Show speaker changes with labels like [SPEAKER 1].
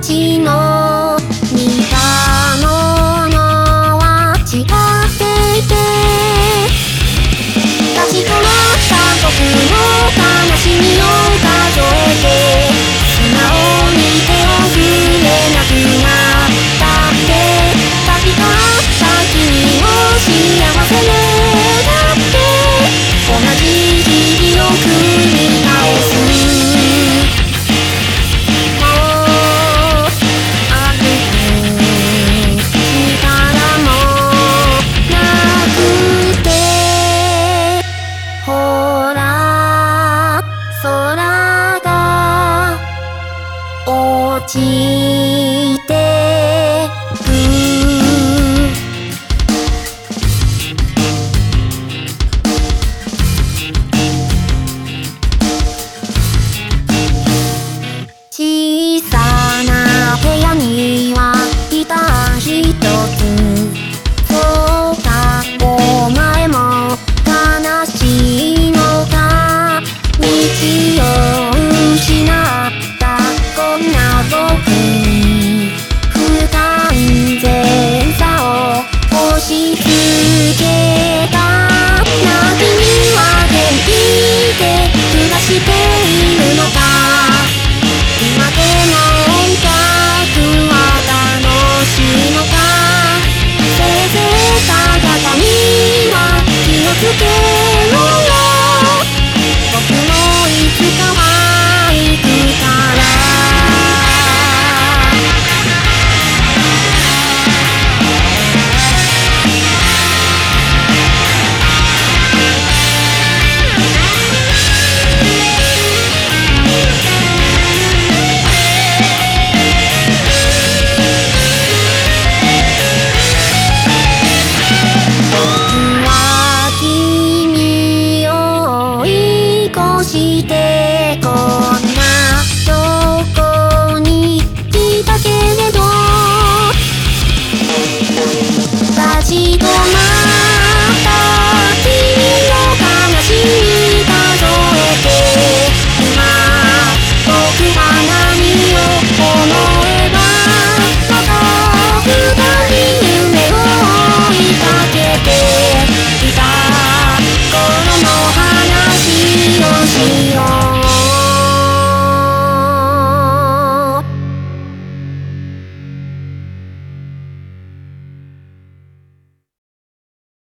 [SPEAKER 1] たの見たものは違っていて立ち止まった僕の悲しみをちて小さな部屋には